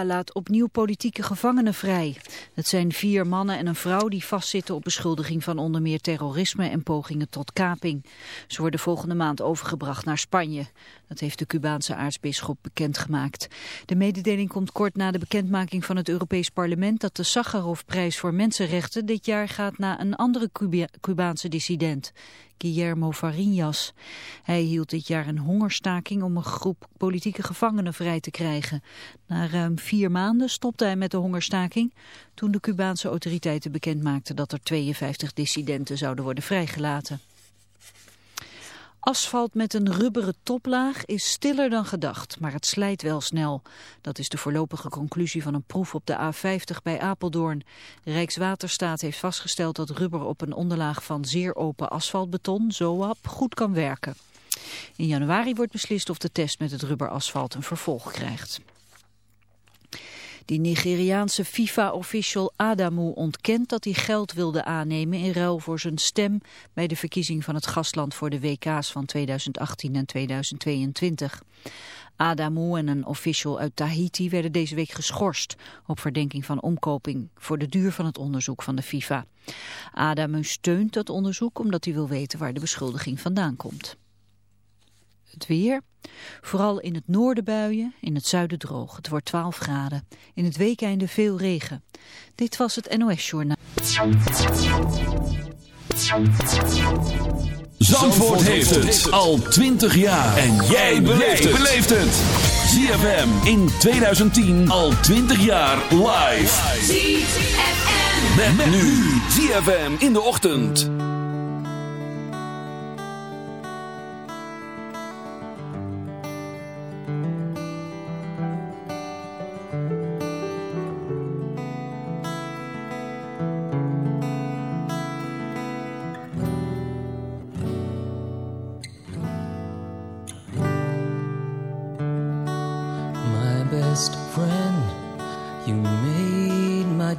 laat opnieuw politieke gevangenen vrij. Het zijn vier mannen en een vrouw die vastzitten op beschuldiging van onder meer terrorisme en pogingen tot kaping. Ze worden volgende maand overgebracht naar Spanje. Dat heeft de Cubaanse aartsbisschop bekendgemaakt. De mededeling komt kort na de bekendmaking van het Europees Parlement dat de Sakharovprijs voor mensenrechten dit jaar gaat naar een andere Cubaanse dissident. Guillermo Fariñas. Hij hield dit jaar een hongerstaking om een groep politieke gevangenen vrij te krijgen. Na ruim vier maanden stopte hij met de hongerstaking toen de Cubaanse autoriteiten bekendmaakten dat er 52 dissidenten zouden worden vrijgelaten. Asfalt met een rubberen toplaag is stiller dan gedacht, maar het slijt wel snel. Dat is de voorlopige conclusie van een proef op de A50 bij Apeldoorn. Rijkswaterstaat heeft vastgesteld dat rubber op een onderlaag van zeer open asfaltbeton, ZOAP, goed kan werken. In januari wordt beslist of de test met het rubberasfalt een vervolg krijgt. Die Nigeriaanse FIFA-official Adamu ontkent dat hij geld wilde aannemen in ruil voor zijn stem bij de verkiezing van het gastland voor de WK's van 2018 en 2022. Adamu en een official uit Tahiti werden deze week geschorst op verdenking van omkoping voor de duur van het onderzoek van de FIFA. Adamu steunt dat onderzoek omdat hij wil weten waar de beschuldiging vandaan komt. Het weer. Vooral in het noorden buien, in het zuiden droog. Het wordt 12 graden. In het weekende veel regen. Dit was het NOS Journaal. Zandvoort heeft het al 20 jaar. En jij beleeft het. ZFM in 2010 al 20 jaar live. ZFM. Met, nu. ZFM in de ochtend.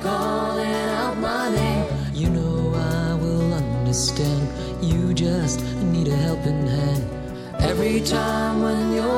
calling out my name. You know I will understand. You just need a helping hand. Every time when you're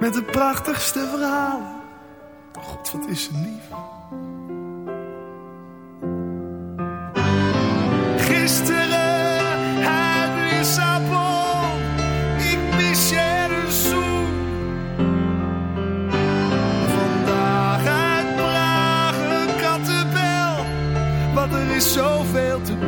Met de prachtigste verhaal. Oh God, wat is er lief. Gisteren heb je Sabon, ik mis je een zoen. Vandaag uit Praag een kattenbel, want er is zoveel te doen.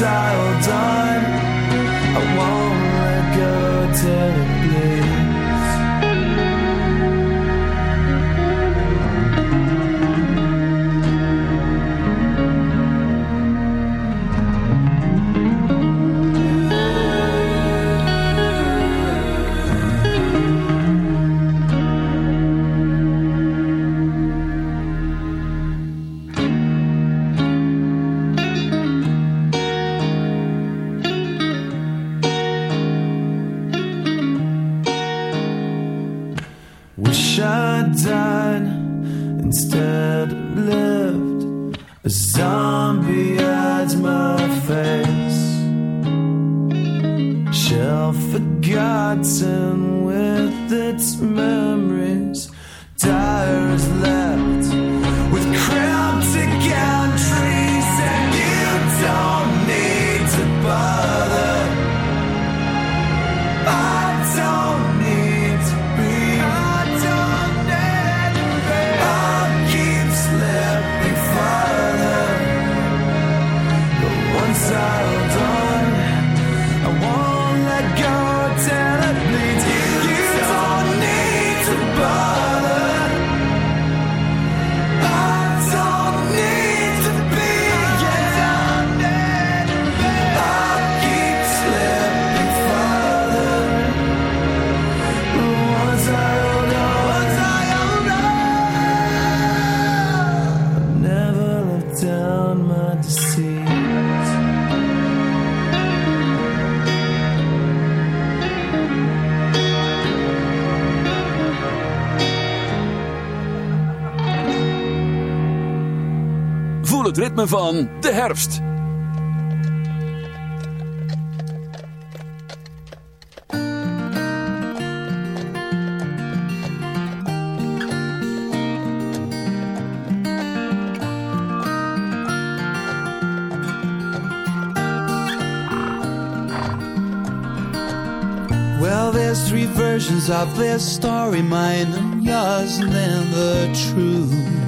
dialed done. Ritme van de herfst. Well, there's three versions of this story mine and yours, and then the truth.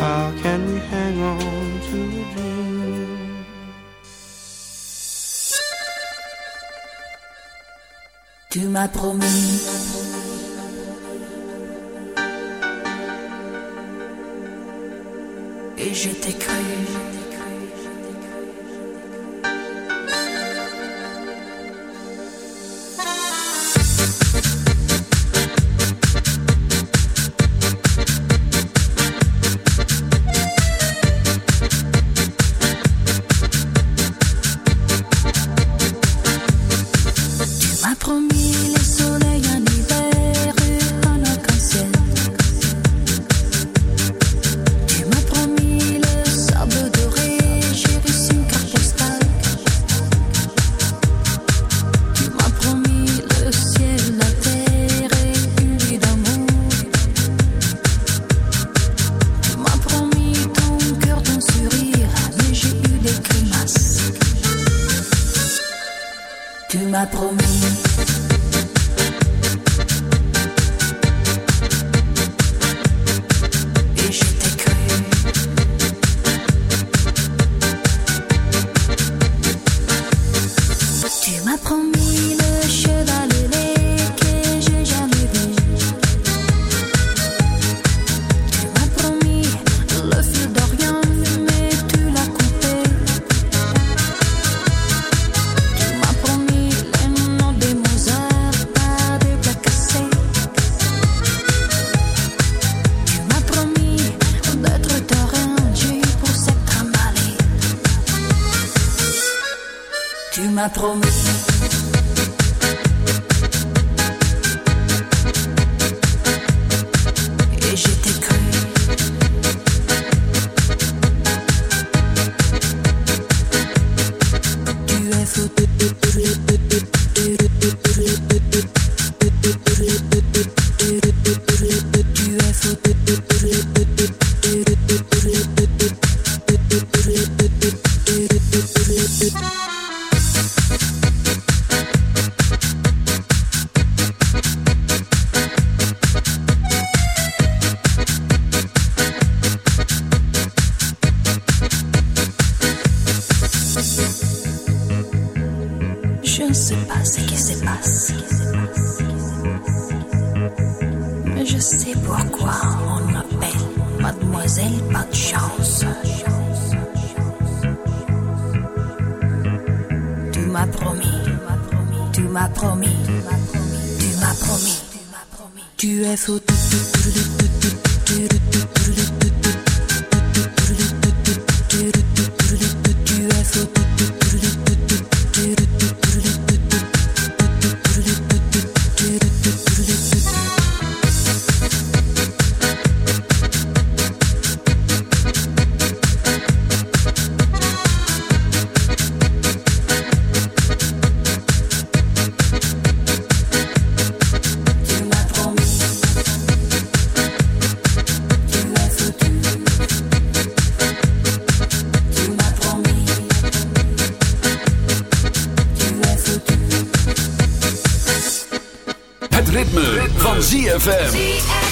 How can we hang on to a dream? Tu m'as promis. Et je t'ai cru. m'a promis. Et j'étais cru. Tu es foutu. ZFM.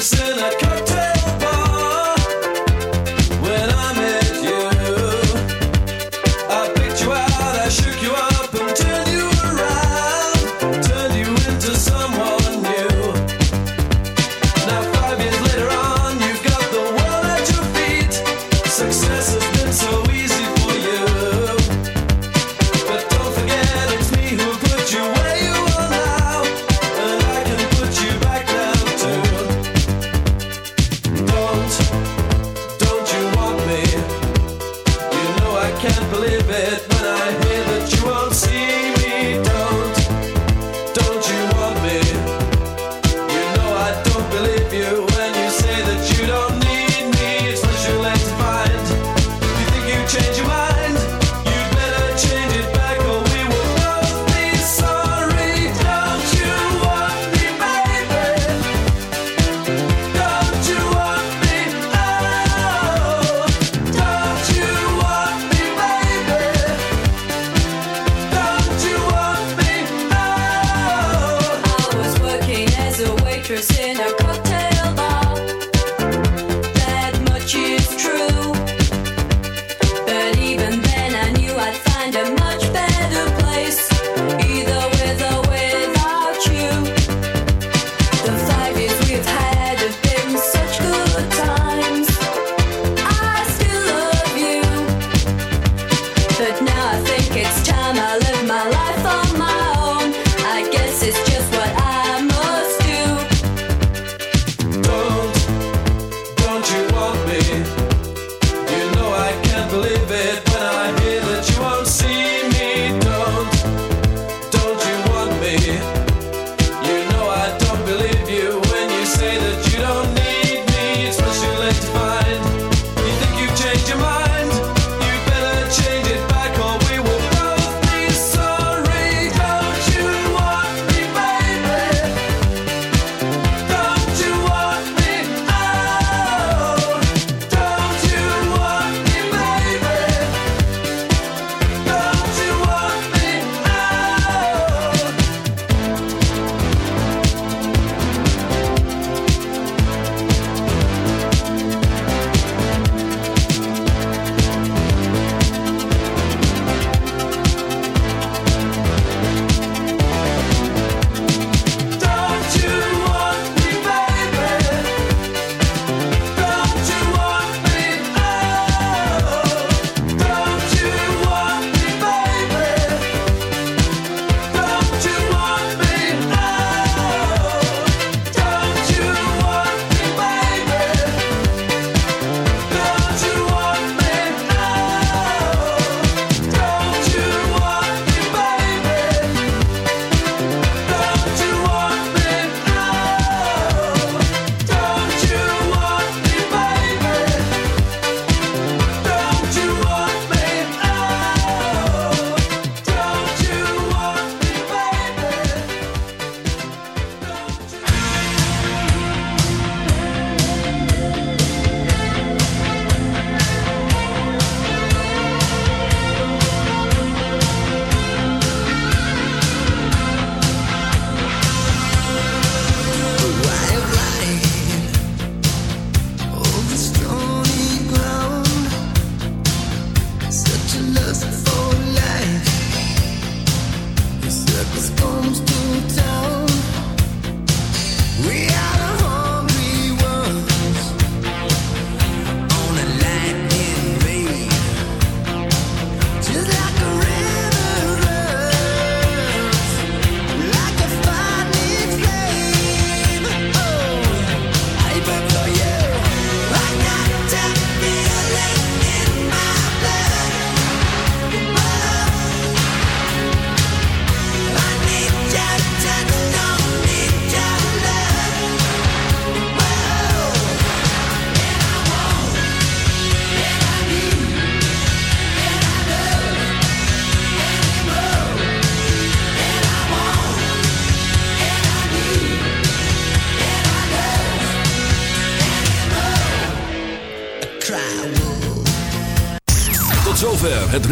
innocent. I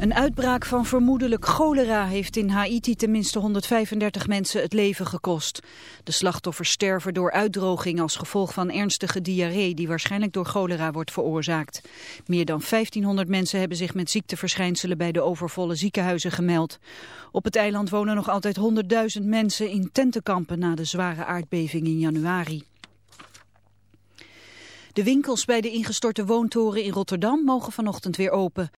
Een uitbraak van vermoedelijk cholera heeft in Haiti tenminste 135 mensen het leven gekost. De slachtoffers sterven door uitdroging als gevolg van ernstige diarree die waarschijnlijk door cholera wordt veroorzaakt. Meer dan 1500 mensen hebben zich met ziekteverschijnselen bij de overvolle ziekenhuizen gemeld. Op het eiland wonen nog altijd 100.000 mensen in tentenkampen na de zware aardbeving in januari. De winkels bij de ingestorte woontoren in Rotterdam mogen vanochtend weer open.